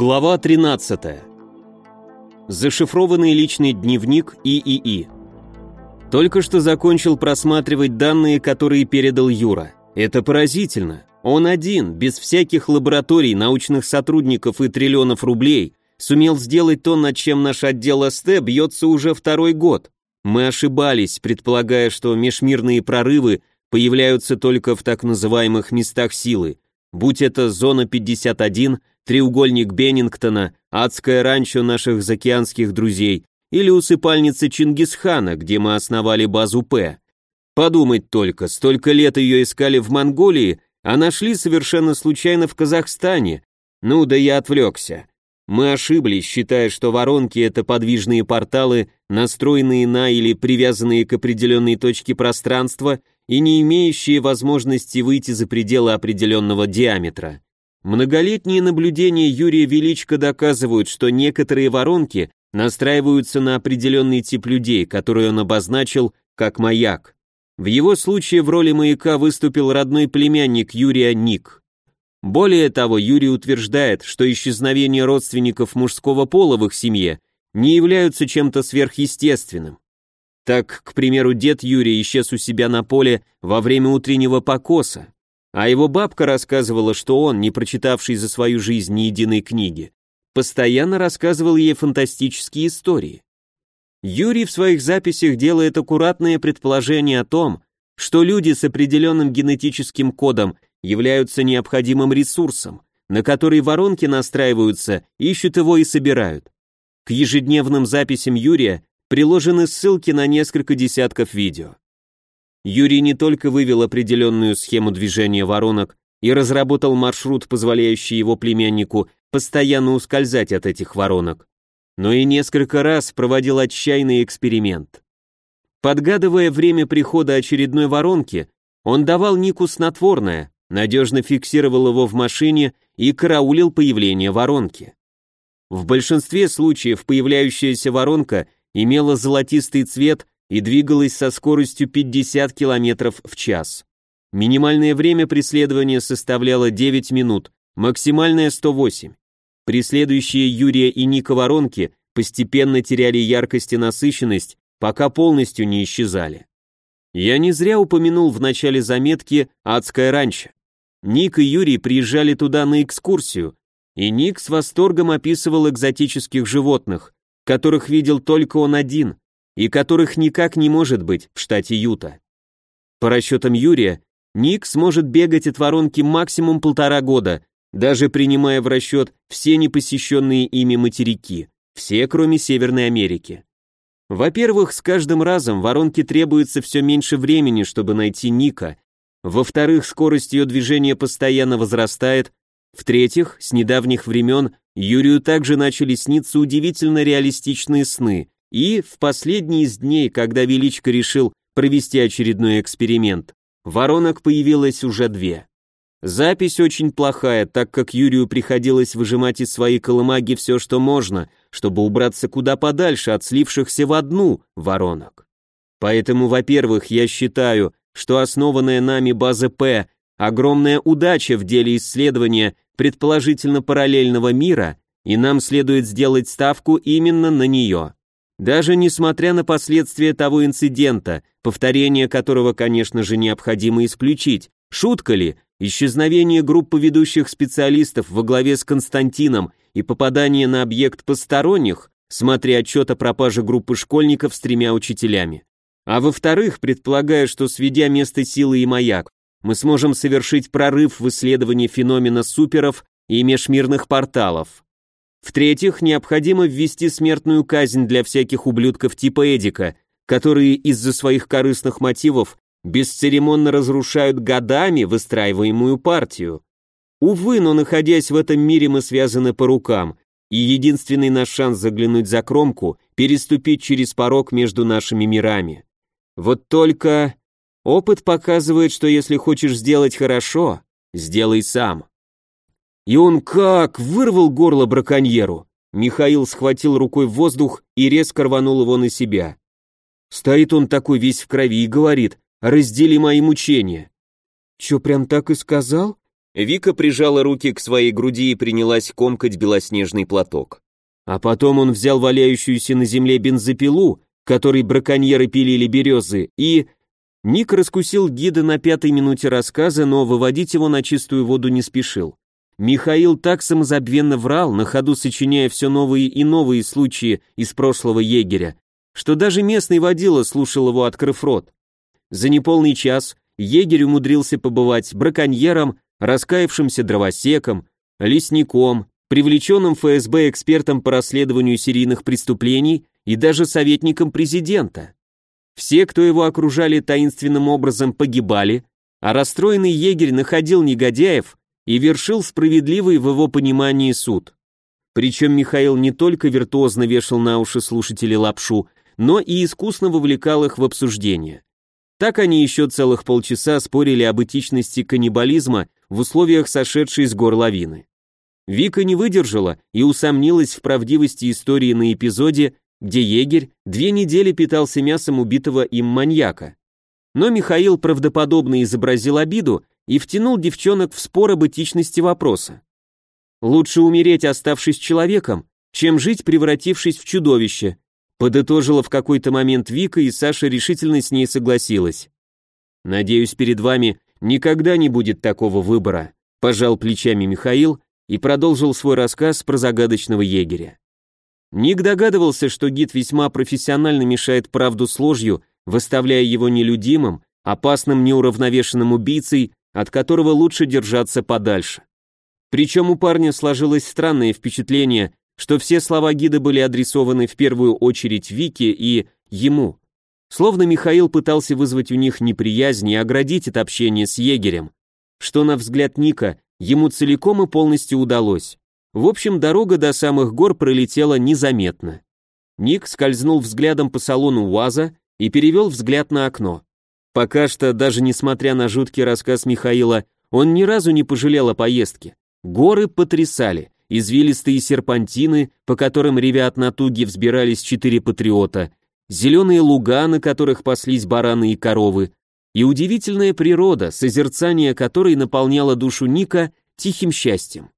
Глава 13. Зашифрованный личный дневник ИИИ. Только что закончил просматривать данные, которые передал Юра. Это поразительно. Он один, без всяких лабораторий, научных сотрудников и триллионов рублей, сумел сделать то, над чем наш отдел СТ бьется уже второй год. Мы ошибались, предполагая, что межмирные прорывы появляются только в так называемых местах силы, будь это зона 51, треугольник Беннингтона, адское ранчо наших заокеанских друзей или усыпальница Чингисхана, где мы основали базу П. Подумать только, столько лет ее искали в Монголии, а нашли совершенно случайно в Казахстане. Ну да я отвлекся. Мы ошиблись, считая, что воронки — это подвижные порталы, настроенные на или привязанные к определенной точке пространства и не имеющие возможности выйти за пределы определенного диаметра. Многолетние наблюдения Юрия Величко доказывают, что некоторые воронки настраиваются на определенный тип людей, который он обозначил как маяк. В его случае в роли маяка выступил родной племянник Юрия Ник. Более того, Юрий утверждает, что исчезновение родственников мужского пола в их семье не являются чем-то сверхъестественным. Так, к примеру, дед Юрий исчез у себя на поле во время утреннего покоса, а его бабка рассказывала, что он, не прочитавший за свою жизнь ни единой книги, постоянно рассказывал ей фантастические истории. Юрий в своих записях делает аккуратное предположение о том, что люди с определенным генетическим кодом являются необходимым ресурсом, на который воронки настраиваются, ищут его и собирают. К ежедневным записям Юрия приложены ссылки на несколько десятков видео. Юрий не только вывел определенную схему движения воронок и разработал маршрут, позволяющий его племяннику постоянно ускользать от этих воронок, но и несколько раз проводил отчаянный эксперимент. Подгадывая время прихода очередной воронки, он давал Нику снотворное, надежно фиксировал его в машине и караулил появление воронки. В большинстве случаев появляющаяся воронка имела золотистый цвет и двигалась со скоростью 50 км в час. Минимальное время преследования составляло 9 минут, максимальное 108. Преследующие Юрия и Ника воронки постепенно теряли яркость и насыщенность, пока полностью не исчезали. Я не зря упомянул в начале заметки «Адское ранчо». Ник и Юрий приезжали туда на экскурсию, и Ник с восторгом описывал экзотических животных, которых видел только он один, и которых никак не может быть в штате Юта. По расчетам Юрия, Ник сможет бегать от воронки максимум полтора года, даже принимая в расчет все непосещенные ими материки, все кроме Северной Америки. Во-первых, с каждым разом воронке требуется все меньше времени, чтобы найти Ника. Во-вторых, скорость ее движения постоянно возрастает. В-третьих, с недавних времен Юрию также начали сниться удивительно реалистичные сны, и в последний из дней, когда Величко решил провести очередной эксперимент, воронок появилось уже две. Запись очень плохая, так как Юрию приходилось выжимать из своей колымаги все, что можно, чтобы убраться куда подальше от слившихся в одну воронок. Поэтому, во-первых, я считаю, что основанная нами база П – огромная удача в деле исследования предположительно параллельного мира, и нам следует сделать ставку именно на нее. Даже несмотря на последствия того инцидента, повторение которого, конечно же, необходимо исключить, шутка ли, исчезновение группы ведущих специалистов во главе с Константином и попадание на объект посторонних, смотря отчет о пропаже группы школьников с тремя учителями. А во-вторых, предполагая, что сведя место силы и маяк, мы сможем совершить прорыв в исследовании феномена суперов и межмирных порталов. В-третьих, необходимо ввести смертную казнь для всяких ублюдков типа Эдика, которые из-за своих корыстных мотивов бесцеремонно разрушают годами выстраиваемую партию. Увы, но находясь в этом мире мы связаны по рукам, и единственный наш шанс заглянуть за кромку – переступить через порог между нашими мирами. Вот только опыт показывает, что если хочешь сделать хорошо, сделай сам. И он как вырвал горло браконьеру. Михаил схватил рукой в воздух и резко рванул его на себя. Стоит он такой весь в крови и говорит, раздели мои мучения. Че, прям так и сказал? Вика прижала руки к своей груди и принялась комкать белоснежный платок. А потом он взял валяющуюся на земле бензопилу, которой браконьеры пилили березы, и... Ник раскусил гида на пятой минуте рассказа, но выводить его на чистую воду не спешил. Михаил так самозабвенно врал, на ходу сочиняя все новые и новые случаи из прошлого егеря, что даже местный водила слушал его, открыв рот. За неполный час егерь умудрился побывать браконьером, раскаявшимся дровосеком, лесником, привлеченным ФСБ экспертом по расследованию серийных преступлений и даже советником президента. Все, кто его окружали таинственным образом, погибали, а расстроенный егерь находил негодяев и вершил справедливый в его понимании суд. Причем Михаил не только виртуозно вешал на уши слушателей лапшу, но и искусно вовлекал их в обсуждение. Так они еще целых полчаса спорили об этичности каннибализма в условиях сошедшей с гор лавины. Вика не выдержала и усомнилась в правдивости истории на эпизоде, где егерь две недели питался мясом убитого им маньяка. Но Михаил правдоподобно изобразил обиду и втянул девчонок в спор об вопроса. Лучше умереть, оставшись человеком, чем жить, превратившись в чудовище, подытожила в какой-то момент Вика, и Саша решительно с ней согласилась. Надеюсь, перед вами никогда не будет такого выбора, пожал плечами Михаил и продолжил свой рассказ про загадочного егеря. Ник догадывался, что гид весьма профессионально мешает правду с ложью, выставляя его нелюдимым, опасным неуравновешенным убийцей, от которого лучше держаться подальше. Причем у парня сложилось странное впечатление, что все слова гида были адресованы в первую очередь Вике и ему. Словно Михаил пытался вызвать у них неприязнь и оградить от общения с егерем, что, на взгляд Ника, ему целиком и полностью удалось. В общем, дорога до самых гор пролетела незаметно. Ник скользнул взглядом по салону УАЗа и перевел взгляд на окно. Пока что, даже несмотря на жуткий рассказ Михаила, он ни разу не пожалел о поездке. Горы потрясали, извилистые серпантины, по которым ревя от натуги взбирались четыре патриота, зеленые луга, на которых паслись бараны и коровы, и удивительная природа, созерцание которой наполняло душу Ника тихим счастьем.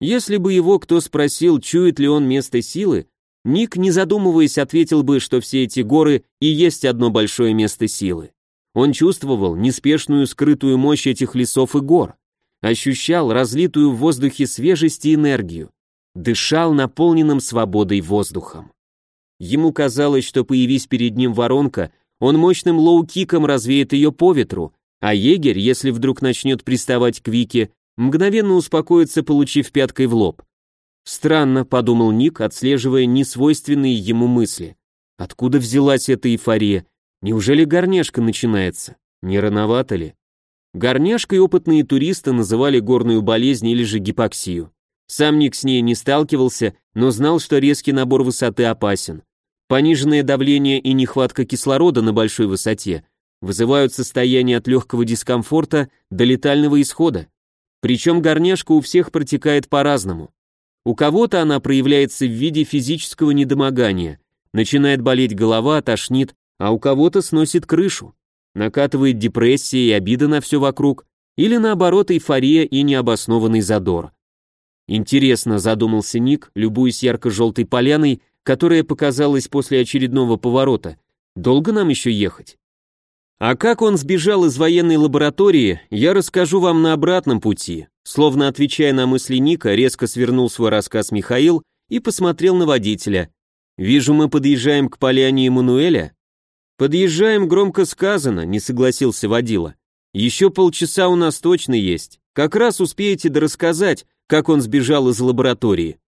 Если бы его кто спросил, чует ли он место силы, Ник, не задумываясь, ответил бы, что все эти горы и есть одно большое место силы. Он чувствовал неспешную скрытую мощь этих лесов и гор, ощущал разлитую в воздухе свежесть и энергию, дышал наполненным свободой воздухом. Ему казалось, что появись перед ним воронка, он мощным лоу-киком развеет ее по ветру, а егерь, если вдруг начнет приставать к Вике, мгновенно успокоится, получив пяткой в лоб. Странно, подумал Ник, отслеживая несвойственные ему мысли. Откуда взялась эта эйфория? Неужели горняшка начинается? Не рановато ли? Горняшкой опытные туристы называли горную болезнь или же гипоксию. Сам Ник с ней не сталкивался, но знал, что резкий набор высоты опасен. Пониженное давление и нехватка кислорода на большой высоте вызывают состояние от легкого дискомфорта до летального исхода. Причем горняшка у всех протекает по-разному. У кого-то она проявляется в виде физического недомогания, начинает болеть голова, тошнит, а у кого-то сносит крышу, накатывает депрессия и обида на все вокруг, или наоборот эйфория и необоснованный задор. Интересно, задумался Ник, любуясь ярко-желтой поляной, которая показалась после очередного поворота. Долго нам еще ехать? А как он сбежал из военной лаборатории, я расскажу вам на обратном пути. Словно отвечая на мысли Ника, резко свернул свой рассказ Михаил и посмотрел на водителя. Вижу, мы подъезжаем к поляне Эммануэля. Подъезжаем громко сказано, не согласился водила. Еще полчаса у нас точно есть. Как раз успеете дорассказать, как он сбежал из лаборатории.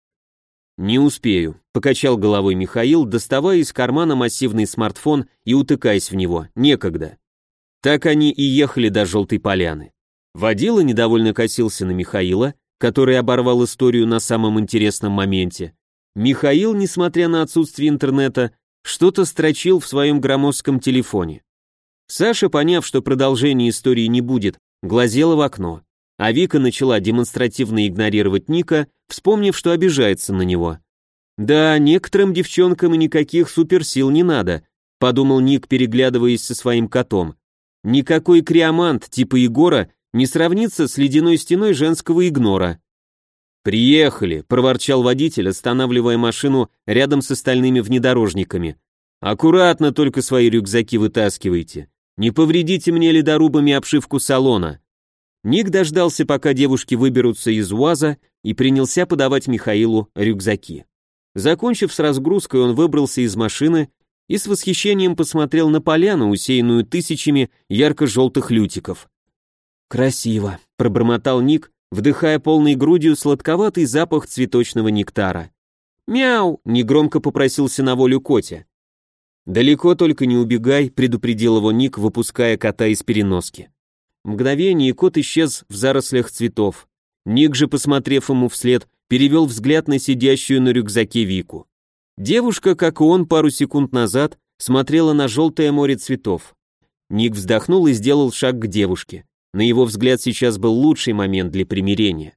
Не успею, покачал головой Михаил, доставая из кармана массивный смартфон и утыкаясь в него. Некогда. Так они и ехали до Желтой Поляны. Водила недовольно косился на Михаила, который оборвал историю на самом интересном моменте. Михаил, несмотря на отсутствие интернета, что-то строчил в своем громоздком телефоне. Саша, поняв, что продолжения истории не будет, глазела в окно, а Вика начала демонстративно игнорировать Ника, вспомнив, что обижается на него. «Да, некоторым девчонкам и никаких суперсил не надо», подумал Ник, переглядываясь со своим котом. Никакой криомант типа Егора не сравнится с ледяной стеной женского игнора. «Приехали», — проворчал водитель, останавливая машину рядом с остальными внедорожниками. «Аккуратно только свои рюкзаки вытаскивайте. Не повредите мне ледорубами обшивку салона». Ник дождался, пока девушки выберутся из УАЗа, и принялся подавать Михаилу рюкзаки. Закончив с разгрузкой, он выбрался из машины и с восхищением посмотрел на поляну, усеянную тысячами ярко-желтых лютиков. «Красиво», — пробормотал Ник, вдыхая полной грудью сладковатый запах цветочного нектара. «Мяу!» — негромко попросился на волю Котя. «Далеко только не убегай», — предупредил его Ник, выпуская кота из переноски. Мгновение кот исчез в зарослях цветов. Ник же, посмотрев ему вслед, перевел взгляд на сидящую на рюкзаке Вику. Девушка, как и он пару секунд назад, смотрела на желтое море цветов. Ник вздохнул и сделал шаг к девушке. На его взгляд сейчас был лучший момент для примирения.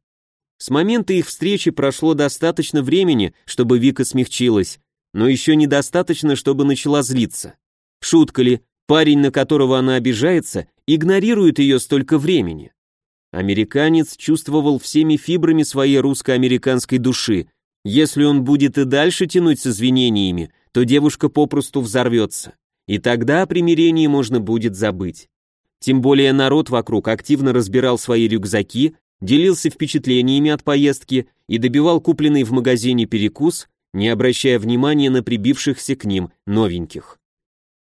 С момента их встречи прошло достаточно времени, чтобы Вика смягчилась, но еще недостаточно, чтобы начала злиться. Шутка ли, парень, на которого она обижается, игнорирует ее столько времени. Американец чувствовал всеми фибрами своей русско-американской души. Если он будет и дальше тянуть с извинениями, то девушка попросту взорвется. И тогда о примирении можно будет забыть. Тем более народ вокруг активно разбирал свои рюкзаки, делился впечатлениями от поездки и добивал купленный в магазине перекус, не обращая внимания на прибившихся к ним новеньких.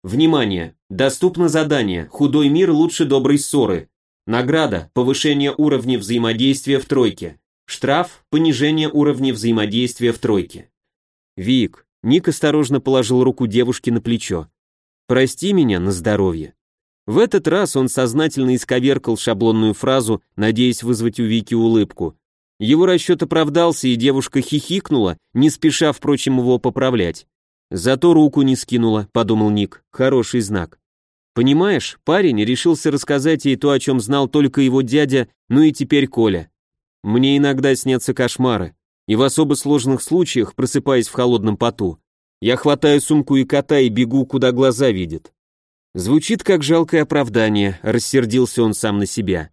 Внимание! Доступно задание «Худой мир лучше доброй ссоры». Награда – повышение уровня взаимодействия в тройке. Штраф – понижение уровня взаимодействия в тройке. Вик, Ник осторожно положил руку девушке на плечо. «Прости меня на здоровье». В этот раз он сознательно исковеркал шаблонную фразу, надеясь вызвать у Вики улыбку. Его расчет оправдался, и девушка хихикнула, не спеша, впрочем, его поправлять. Зато руку не скинула, подумал Ник, хороший знак. Понимаешь, парень решился рассказать ей то, о чем знал только его дядя, ну и теперь Коля. Мне иногда снятся кошмары, и в особо сложных случаях, просыпаясь в холодном поту, я хватаю сумку и кота и бегу, куда глаза видят. Звучит как жалкое оправдание, рассердился он сам на себя.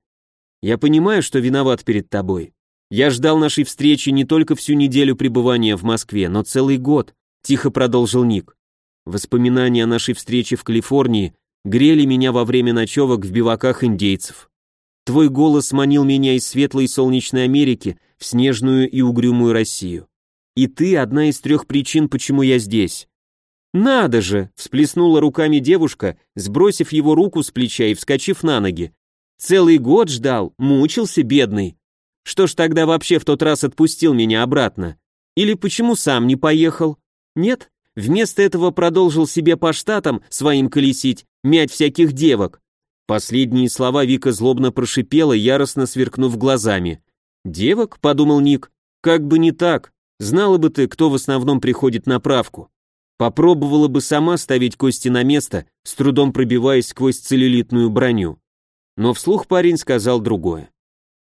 Я понимаю, что виноват перед тобой. Я ждал нашей встречи не только всю неделю пребывания в Москве, но целый год, тихо продолжил Ник. Воспоминания о нашей встрече в Калифорнии грели меня во время ночевок в биваках индейцев. Твой голос манил меня из светлой солнечной Америки в снежную и угрюмую Россию. И ты одна из трех причин, почему я здесь. «Надо же!» — всплеснула руками девушка, сбросив его руку с плеча и вскочив на ноги. «Целый год ждал, мучился, бедный. Что ж тогда вообще в тот раз отпустил меня обратно? Или почему сам не поехал? Нет? Вместо этого продолжил себе по штатам своим колесить, мять всяких девок». Последние слова Вика злобно прошипела, яростно сверкнув глазами. «Девок?» — подумал Ник. «Как бы не так. Знала бы ты, кто в основном приходит на правку». Попробовала бы сама ставить кости на место, с трудом пробиваясь сквозь целлюлитную броню. Но вслух парень сказал другое.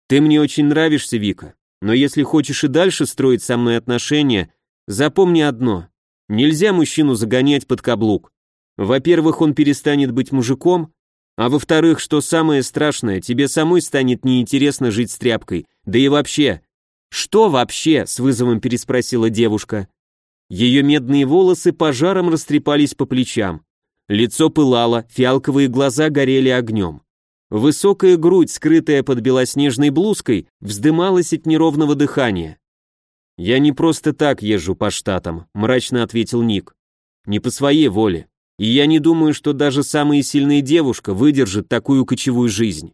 «Ты мне очень нравишься, Вика, но если хочешь и дальше строить со мной отношения, запомни одно. Нельзя мужчину загонять под каблук. Во-первых, он перестанет быть мужиком, а во-вторых, что самое страшное, тебе самой станет неинтересно жить с тряпкой. Да и вообще... Что вообще? С вызовом переспросила девушка. Ее медные волосы пожаром растрепались по плечам. Лицо пылало, фиалковые глаза горели огнем. Высокая грудь, скрытая под белоснежной блузкой, вздымалась от неровного дыхания. «Я не просто так езжу по штатам», — мрачно ответил Ник. «Не по своей воле. И я не думаю, что даже самая сильная девушка выдержит такую кочевую жизнь».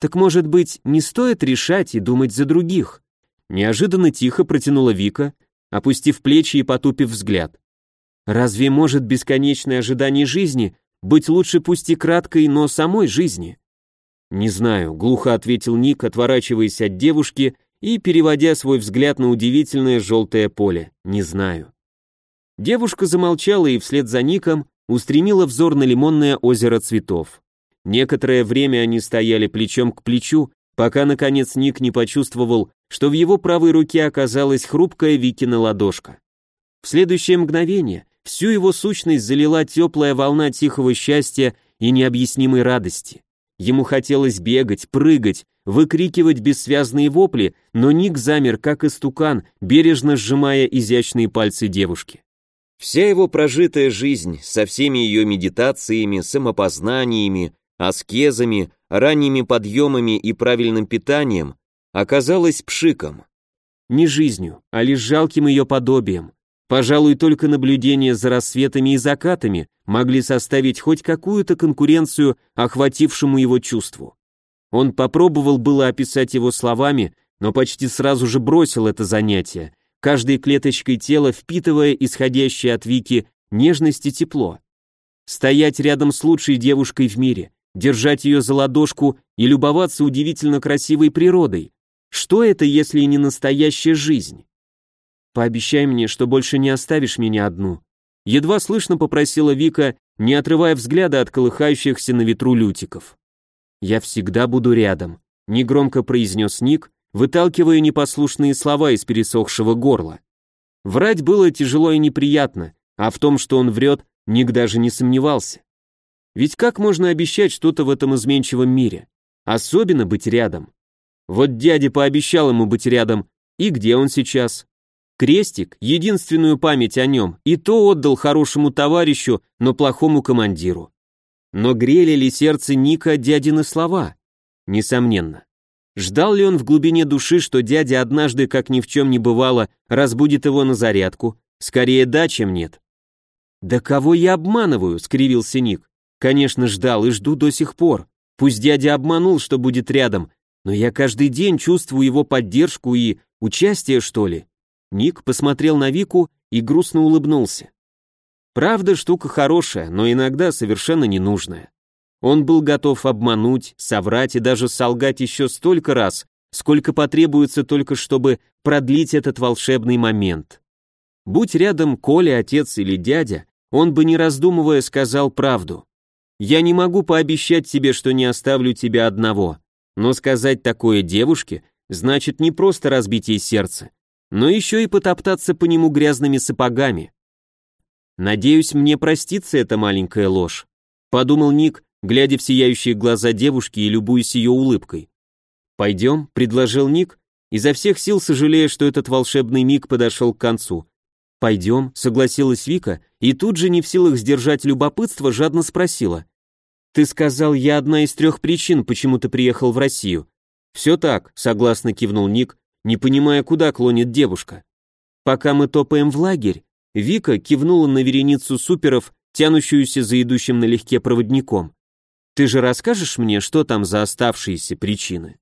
«Так, может быть, не стоит решать и думать за других?» Неожиданно тихо протянула Вика, опустив плечи и потупив взгляд. Разве может бесконечное ожидание жизни быть лучше пусть и краткой, но самой жизни? Не знаю, глухо ответил Ник, отворачиваясь от девушки и переводя свой взгляд на удивительное желтое поле. Не знаю. Девушка замолчала и вслед за Ником устремила взор на лимонное озеро цветов. Некоторое время они стояли плечом к плечу, пока, наконец, Ник не почувствовал, что в его правой руке оказалась хрупкая Викина ладошка. В следующее мгновение всю его сущность залила теплая волна тихого счастья и необъяснимой радости. Ему хотелось бегать, прыгать, выкрикивать бессвязные вопли, но Ник замер, как истукан, бережно сжимая изящные пальцы девушки. Вся его прожитая жизнь со всеми ее медитациями, самопознаниями, аскезами, ранними подъемами и правильным питанием оказалась пшиком. Не жизнью, а лишь жалким ее подобием. Пожалуй, только наблюдение за рассветами и закатами могли составить хоть какую-то конкуренцию охватившему его чувству. Он попробовал было описать его словами, но почти сразу же бросил это занятие, каждой клеточкой тела впитывая исходящее от Вики нежность и тепло. Стоять рядом с лучшей девушкой в мире, держать ее за ладошку и любоваться удивительно красивой природой. Что это, если не настоящая жизнь? Пообещай мне, что больше не оставишь меня одну. Едва слышно попросила Вика, не отрывая взгляда от колыхающихся на ветру лютиков. «Я всегда буду рядом», — негромко произнес Ник, выталкивая непослушные слова из пересохшего горла. Врать было тяжело и неприятно, а в том, что он врет, Ник даже не сомневался. Ведь как можно обещать что-то в этом изменчивом мире? Особенно быть рядом. Вот дядя пообещал ему быть рядом, и где он сейчас? Крестик, единственную память о нем, и то отдал хорошему товарищу, но плохому командиру. Но грели ли сердце Ника дядины слова? Несомненно. Ждал ли он в глубине души, что дядя однажды, как ни в чем не бывало, разбудит его на зарядку? Скорее да, чем нет. «Да кого я обманываю?» — скривился Ник. «Конечно, ждал и жду до сих пор. Пусть дядя обманул, что будет рядом, но я каждый день чувствую его поддержку и участие, что ли». Ник посмотрел на Вику и грустно улыбнулся. Правда, штука хорошая, но иногда совершенно ненужная. Он был готов обмануть, соврать и даже солгать еще столько раз, сколько потребуется только чтобы продлить этот волшебный момент. Будь рядом Коля, отец или дядя, он бы не раздумывая сказал правду. «Я не могу пообещать тебе, что не оставлю тебя одного», но сказать такое девушке значит не просто разбить ей сердце, но еще и потоптаться по нему грязными сапогами. Надеюсь, мне простится эта маленькая ложь, подумал Ник, глядя в сияющие глаза девушки и любуясь ее улыбкой. «Пойдем», — предложил Ник, изо всех сил сожалея, что этот волшебный миг подошел к концу. «Пойдем», — согласилась Вика, и тут же, не в силах сдержать любопытство, жадно спросила. «Ты сказал, я одна из трех причин, почему ты приехал в Россию». «Все так», — согласно кивнул Ник, не понимая, куда клонит девушка. «Пока мы топаем в лагерь, Вика кивнула на вереницу суперов, тянущуюся за идущим налегке проводником. «Ты же расскажешь мне, что там за оставшиеся причины?»